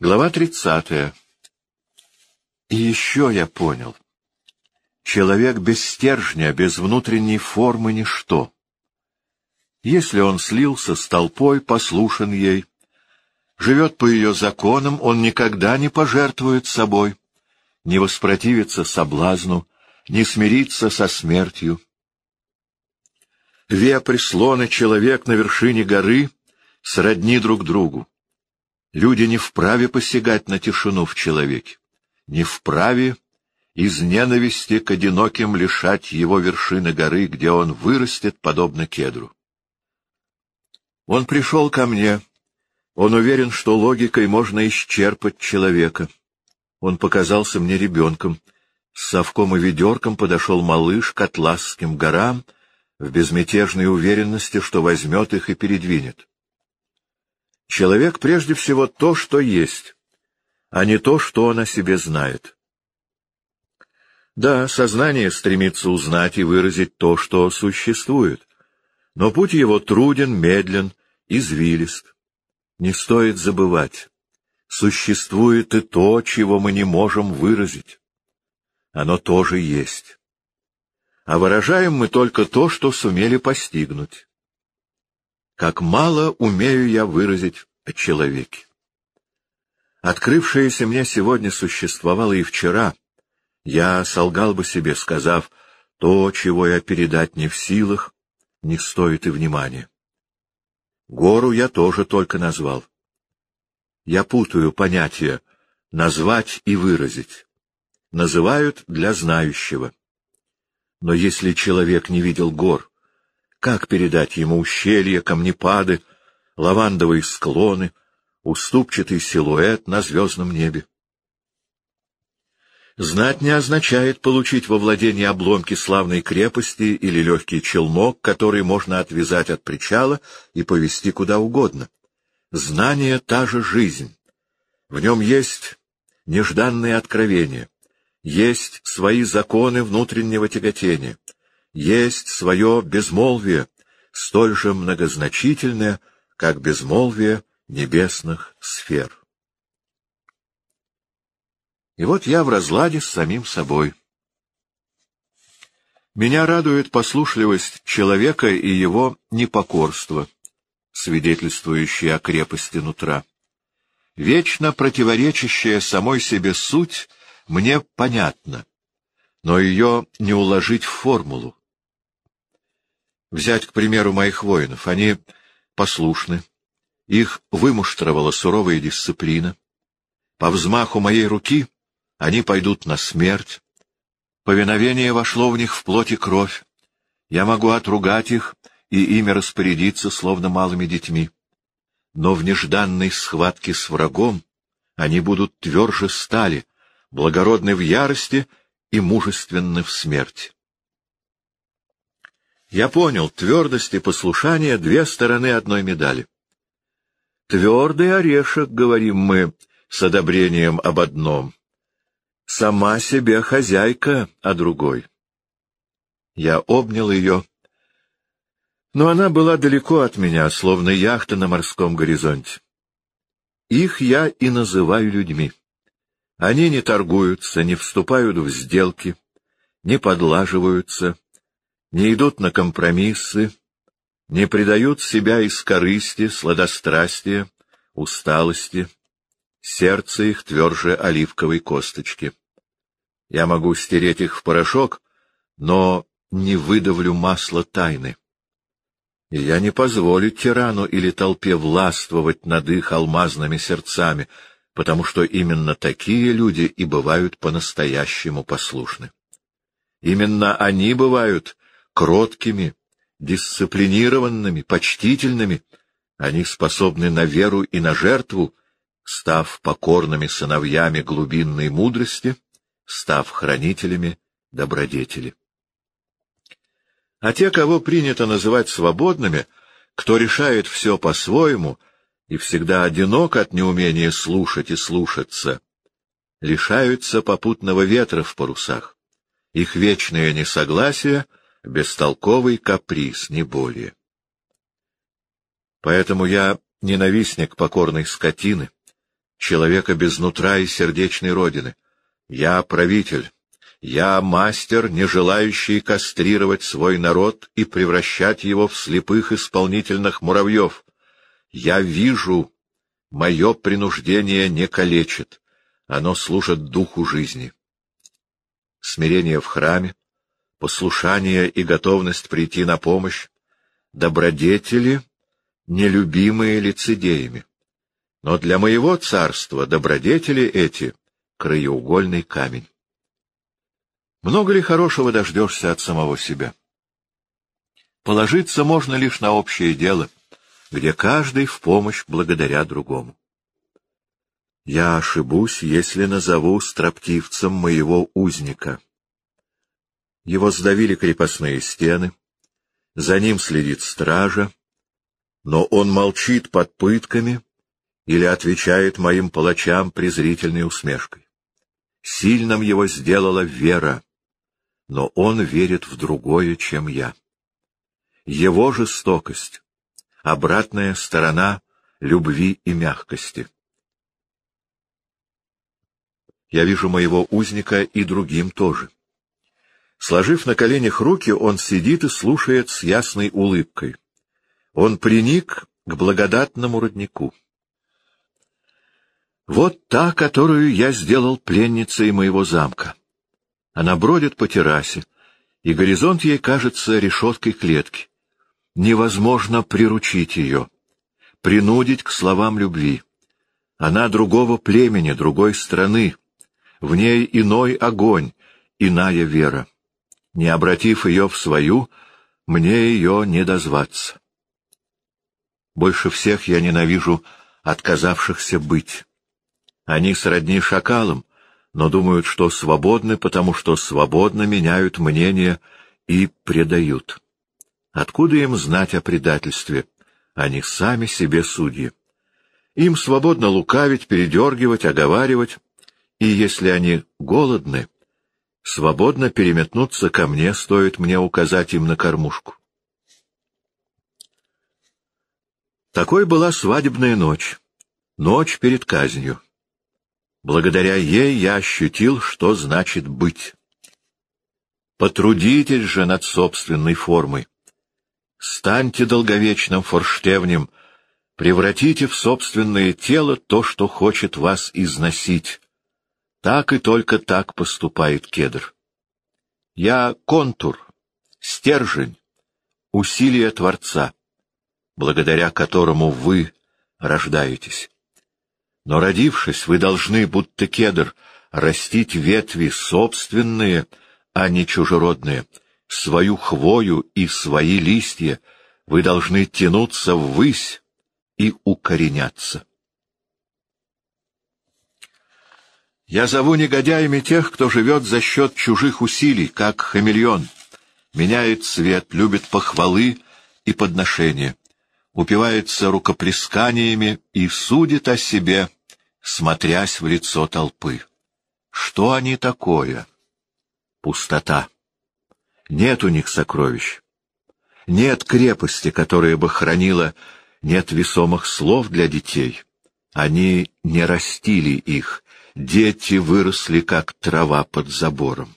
Глава тридцатая. И еще я понял. Человек без стержня, без внутренней формы — ничто. Если он слился с толпой, послушен ей, живет по ее законам, он никогда не пожертвует собой, не воспротивится соблазну, не смирится со смертью. Вепрь, слон и человек на вершине горы сродни друг другу. Люди не вправе посягать на тишину в человеке, не вправе из ненависти к одиноким лишать его вершины горы, где он вырастет, подобно кедру. Он пришел ко мне. Он уверен, что логикой можно исчерпать человека. Он показался мне ребенком. С совком и ведерком подошел малыш к Атласским горам в безмятежной уверенности, что возьмет их и передвинет. Человек прежде всего то, что есть, а не то, что он о себе знает. Да, сознание стремится узнать и выразить то, что существует, но путь его труден, медлен, извилист. Не стоит забывать, существует и то, чего мы не можем выразить. Оно тоже есть. А выражаем мы только то, что сумели постигнуть как мало умею я выразить о человеке. Открывшееся мне сегодня существовало и вчера. Я солгал бы себе, сказав, то, чего я передать не в силах, не стоит и внимания. Гору я тоже только назвал. Я путаю понятия «назвать» и «выразить». Называют для знающего. Но если человек не видел гор, как передать ему ущелья, камнепады, лавандовые склоны, уступчатый силуэт на звездном небе? Знать не означает получить во владение обломки славной крепости или легкий челнок, который можно отвязать от причала и повести куда угодно. Знание — та же жизнь. В нем есть нежданные откровения, есть свои законы внутреннего тяготения, есть свое безмолвие, столь же многозначительное, как безмолвие небесных сфер. И вот я в разладе с самим собой. Меня радует послушливость человека и его непокорство, свидетельствующее о крепости нутра. Вечно противоречащая самой себе суть мне понятна, но ее не уложить в формулу. Взять, к примеру, моих воинов. Они послушны. Их вымуштровала суровая дисциплина. По взмаху моей руки они пойдут на смерть. Повиновение вошло в них в плоть и кровь. Я могу отругать их и ими распорядиться, словно малыми детьми. Но в нежданной схватке с врагом они будут тверже стали, благородны в ярости и мужественны в смерти. Я понял, твердость и послушание — две стороны одной медали. Твердый орешек, говорим мы, с одобрением об одном. Сама себе хозяйка о другой. Я обнял ее, но она была далеко от меня, словно яхта на морском горизонте. Их я и называю людьми. Они не торгуются, не вступают в сделки, не подлаживаются, не идут на компромиссы, не предают себя из корысти, сладострастия, усталости. Сердце их тверже оливковой косточки. Я могу стереть их в порошок, но не выдавлю масло тайны. И я не позволю тирану или толпе властвовать над их алмазными сердцами, потому что именно такие люди и бывают по-настоящему послушны. Именно они бывают кроткими, дисциплинированными, почтительными, они способны на веру и на жертву, став покорными сыновьями глубинной мудрости, став хранителями добродетели. А те, кого принято называть свободными, кто решает все по-своему и всегда одинок от неумения слушать и слушаться, лишаются попутного ветра в парусах. Их вечное несогласие — бестолковый каприз, не более. Поэтому я ненавистник покорной скотины, человека без нутра и сердечной родины. Я правитель. Я мастер, не желающий кастрировать свой народ и превращать его в слепых исполнительных муравьев. Я вижу, мое принуждение не калечит, оно служит духу жизни. Смирение в храме, послушание и готовность прийти на помощь — добродетели, нелюбимые лицедеями. Но для моего царства добродетели эти — краеугольный камень. Много ли хорошего дождешься от самого себя? Положиться можно лишь на общее дело, где каждый в помощь благодаря другому. Я ошибусь, если назову строптивцем моего узника. Его сдавили крепостные стены, за ним следит стража, но он молчит под пытками или отвечает моим палачам презрительной усмешкой. Сильным его сделала вера, но он верит в другое, чем я. Его жестокость — обратная сторона любви и мягкости. Я вижу моего узника и другим тоже. Сложив на коленях руки, он сидит и слушает с ясной улыбкой. Он приник к благодатному роднику. Вот та, которую я сделал пленницей моего замка. Она бродит по террасе, и горизонт ей кажется решеткой клетки. Невозможно приручить ее, принудить к словам любви. Она другого племени, другой страны. В ней иной огонь, иная вера. Не обратив ее в свою, мне ее не дозваться. Больше всех я ненавижу отказавшихся быть. Они сродни шакалам, но думают, что свободны, потому что свободно меняют мнение и предают. Откуда им знать о предательстве? Они сами себе судьи. Им свободно лукавить, передергивать, оговаривать, и если они голодны, свободно переметнуться ко мне, стоит мне указать им на кормушку. Такой была свадебная ночь, ночь перед казнью. Благодаря ей я ощутил, что значит быть. Потрудитесь же над собственной формой. Станьте долговечным форштевнем, превратите в собственное тело то, что хочет вас износить. Так и только так поступает кедр. Я контур, стержень, усилие Творца, благодаря которому вы рождаетесь. Но, родившись, вы должны, будто кедр, растить ветви собственные, а не чужеродные, свою хвою и свои листья, вы должны тянуться ввысь и укореняться. Я зову негодяями тех, кто живет за счет чужих усилий, как хамелеон, меняет цвет, любит похвалы и подношения упивается рукоплесканиями и судит о себе, смотрясь в лицо толпы. Что они такое? Пустота. Нет у них сокровищ. Нет крепости, которая бы хранила, нет весомых слов для детей. Они не растили их, дети выросли, как трава под забором.